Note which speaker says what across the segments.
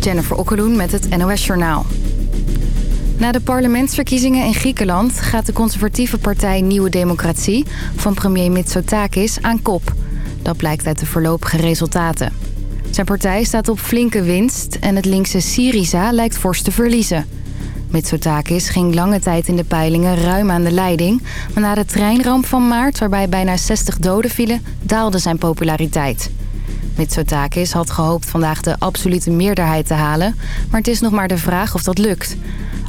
Speaker 1: Jennifer Okkeloen met het NOS Journaal. Na de parlementsverkiezingen in Griekenland gaat de conservatieve partij Nieuwe Democratie van premier Mitsotakis aan kop. Dat blijkt uit de voorlopige resultaten. Zijn partij staat op flinke winst en het linkse Syriza lijkt fors te verliezen. Mitsotakis ging lange tijd in de peilingen ruim aan de leiding... maar na de treinramp van maart, waarbij bijna 60 doden vielen, daalde zijn populariteit. Mitsotakis had gehoopt vandaag de absolute meerderheid te halen... maar het is nog maar de vraag of dat lukt.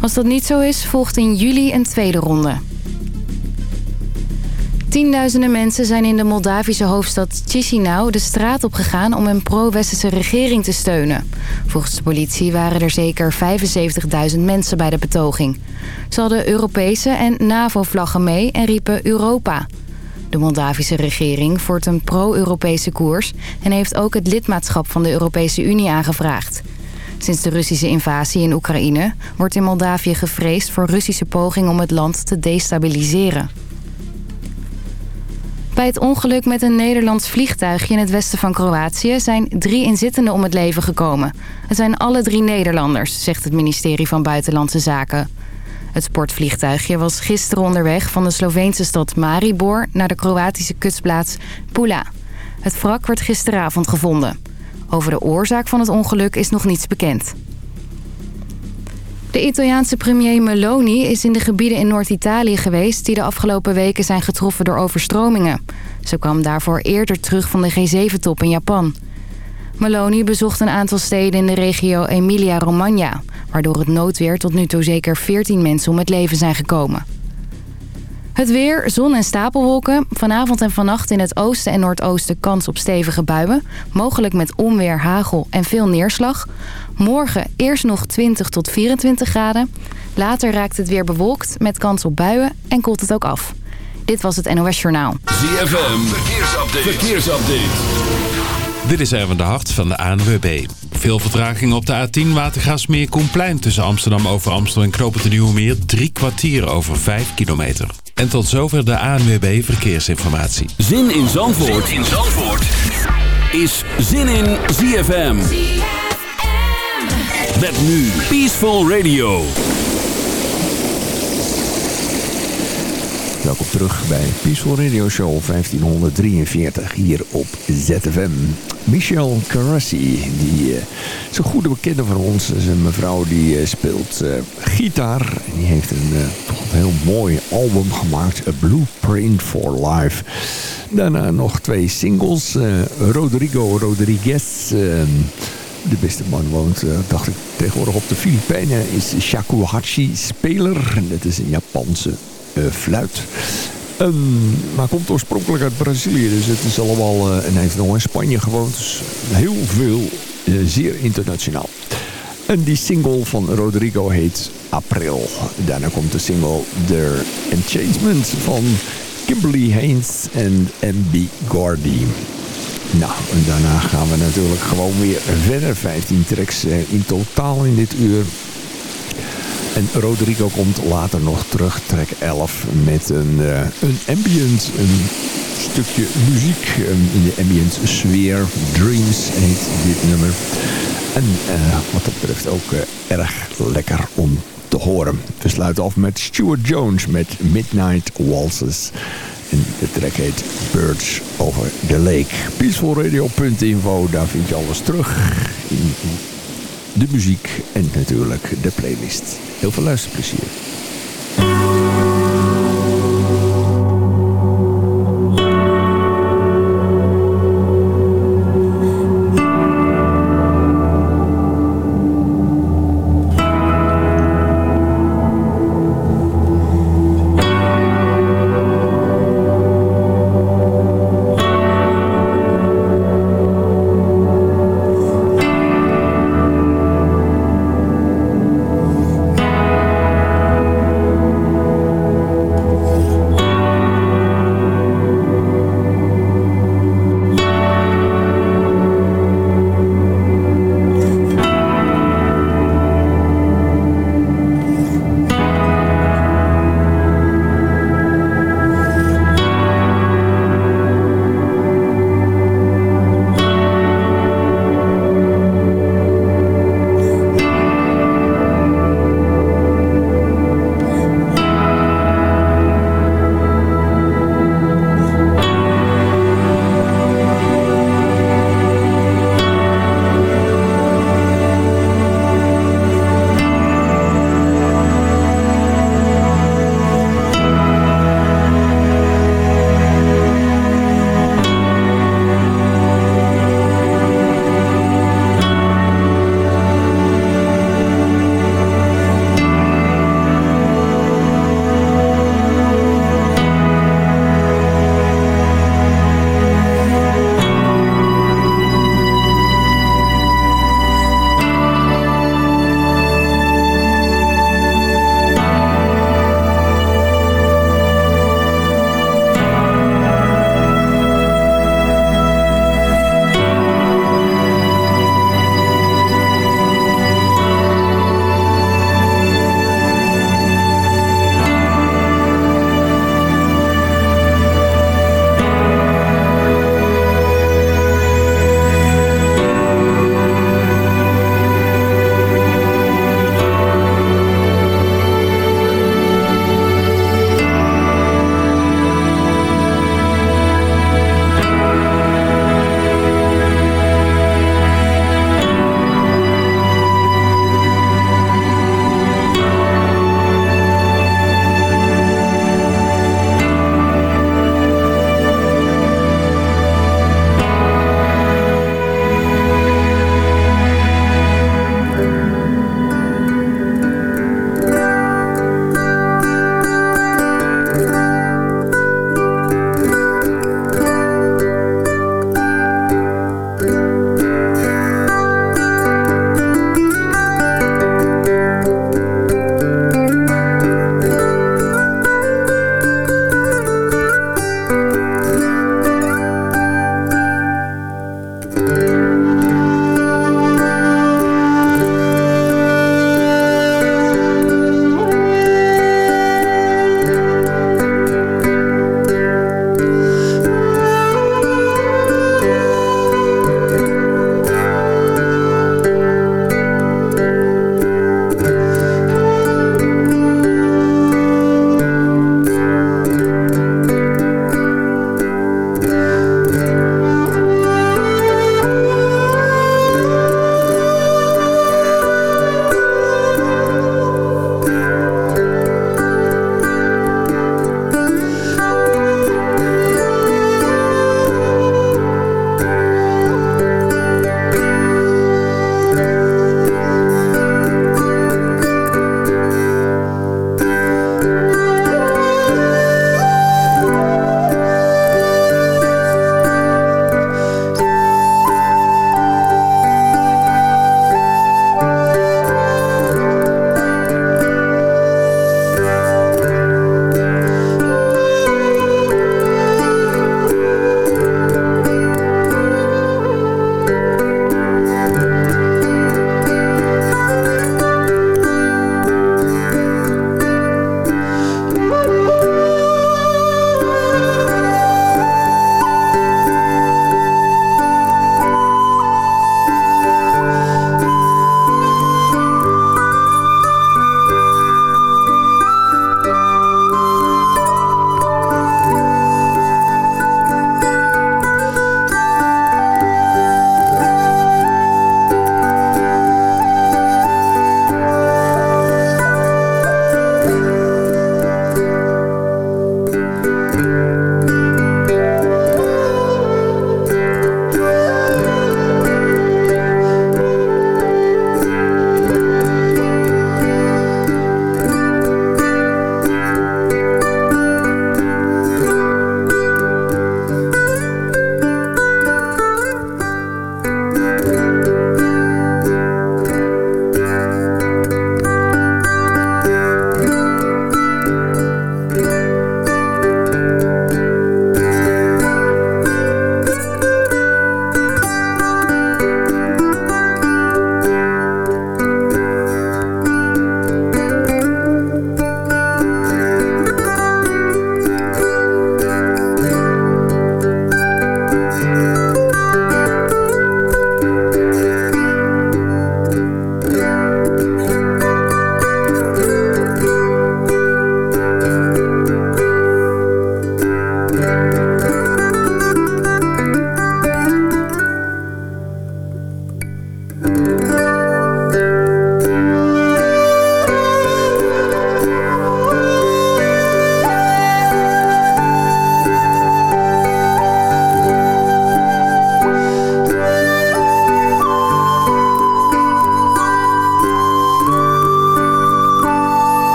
Speaker 1: Als dat niet zo is, volgt in juli een tweede ronde. Tienduizenden mensen zijn in de Moldavische hoofdstad Chisinau de straat op gegaan om een pro-westerse regering te steunen. Volgens de politie waren er zeker 75.000 mensen bij de betoging. Ze hadden Europese en NAVO-vlaggen mee en riepen Europa. De Moldavische regering voert een pro-Europese koers en heeft ook het lidmaatschap van de Europese Unie aangevraagd. Sinds de Russische invasie in Oekraïne wordt in Moldavië gevreesd voor Russische pogingen om het land te destabiliseren. Bij het ongeluk met een Nederlands vliegtuigje in het westen van Kroatië... zijn drie inzittenden om het leven gekomen. Het zijn alle drie Nederlanders, zegt het ministerie van Buitenlandse Zaken. Het sportvliegtuigje was gisteren onderweg van de Sloveense stad Maribor... naar de Kroatische kustplaats Pula. Het wrak werd gisteravond gevonden. Over de oorzaak van het ongeluk is nog niets bekend. De Italiaanse premier Meloni is in de gebieden in Noord-Italië geweest... die de afgelopen weken zijn getroffen door overstromingen. Ze kwam daarvoor eerder terug van de G7-top in Japan. Meloni bezocht een aantal steden in de regio Emilia-Romagna... waardoor het noodweer tot nu toe zeker 14 mensen om het leven zijn gekomen. Het weer, zon en stapelwolken. Vanavond en vannacht in het oosten en noordoosten kans op stevige buien. Mogelijk met onweer, hagel en veel neerslag. Morgen eerst nog 20 tot 24 graden. Later raakt het weer bewolkt met kans op buien en koelt het ook af. Dit was het NOS Journaal.
Speaker 2: ZFM, verkeersupdate. verkeersupdate.
Speaker 3: Dit is even de hart van de ANWB. Veel vertraging op de A10 Watergasmeer Koenplein tussen Amsterdam over Amstel en Knopen de Nieuwe Meer. Drie kwartier over vijf kilometer. En tot zover de ANWB Verkeersinformatie.
Speaker 2: Zin in Zandvoort, zin in Zandvoort. is Zin in ZFM. Met nu Peaceful Radio.
Speaker 4: Welkom terug bij Peaceful Radio Show 1543 hier op ZFM. Michelle Carassi, die uh, is een goede bekende van ons. is een mevrouw die uh, speelt uh, gitaar. Die heeft een een heel mooi album gemaakt. A Blueprint for Life. Daarna nog twee singles. Rodrigo Rodriguez... De beste man woont, dacht ik, tegenwoordig op de Filipijnen. Is shakuhachi speler. Dat is een Japanse fluit. Um, maar komt oorspronkelijk uit Brazilië. Dus het is allemaal... Uh, en heeft nog in Spanje gewoond. Dus heel veel, uh, zeer internationaal. En die single van Rodrigo heet April. Daarna komt de single The Enchantment van Kimberly Haynes en M.B. Gordy. Nou, en daarna gaan we natuurlijk gewoon weer verder. 15 tracks in totaal in dit uur. En Rodrigo komt later nog terug, track 11, met een, uh, een ambient, stukje muziek in de ambient sfeer. Dreams heet dit nummer. En uh, wat dat betreft ook uh, erg lekker om te horen. We sluiten af met Stuart Jones met Midnight Waltzes. En de track heet Birds Over the Lake. Peacefulradio.info, daar vind je alles terug. In de muziek en natuurlijk de playlist. Heel veel luisterplezier.